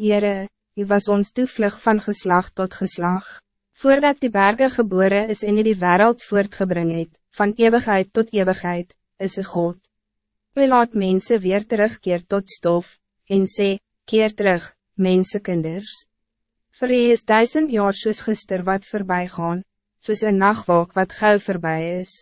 Heere, U was ons toevlug van geslag tot geslag. Voordat die bergen geboren is en U die wereld voortgebring het, van eeuwigheid tot eeuwigheid, is een God. U laat mensen weer terugkeer tot stof, en sê, keer terug, mensenkinders. Voor U is duizend jaar soos gister wat voorbij gaan, soos een nachtwalk wat gauw voorbij is.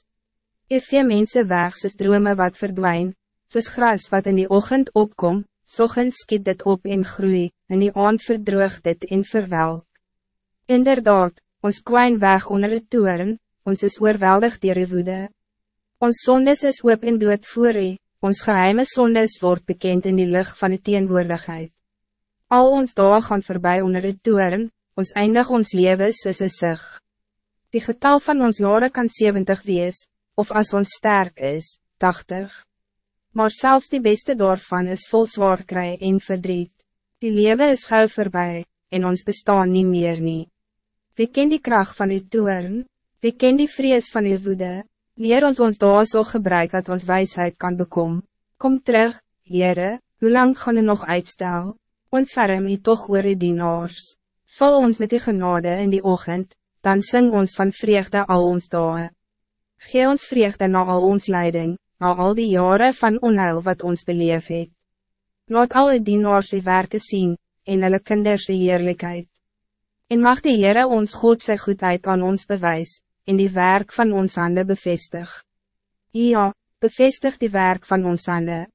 U vee mense weg soos drome wat verdwijnt, soos gras wat in die ochtend opkom, Sochens skiet dit op en groei, en die aand verdroog dit en verwelk. Inderdaad, ons kwijn weg onder het toeren, ons is oorweldig dier die woede. Ons sondes is oop en dood voor u, ons geheime sondes wordt bekend in die lucht van die teenwoordigheid. Al ons dagen gaan voorbij onder het toeren, ons eindig ons leven soos een sig. Die getal van ons jaren kan 70 wees, of als ons sterk is, 80 maar zelfs die beste daarvan is vol zwaar kry en verdriet. Die leven is gauw voorbij, en ons bestaan niet meer nie. Wie ken die kracht van uw toern? Wie ken die vrees van uw woede? Leer ons ons daar zo gebruik dat ons wijsheid kan bekom. Kom terug, Heere, hoe lang gaan u nog uitstel? Ontferm u toch oor die dienaars. Vul ons met die genade in die ochtend, dan sing ons van vreugde al ons dagen. Gee ons vreugde na al ons leiding, na al die jaren van onheil wat ons beleef het. Laat alle dienaars die werken zien, en hulle kinders die heerlijkheid. En mag die Heere ons God sy goedheid aan ons bewys, en die werk van ons handen bevestig. Ja, bevestig die werk van ons handen.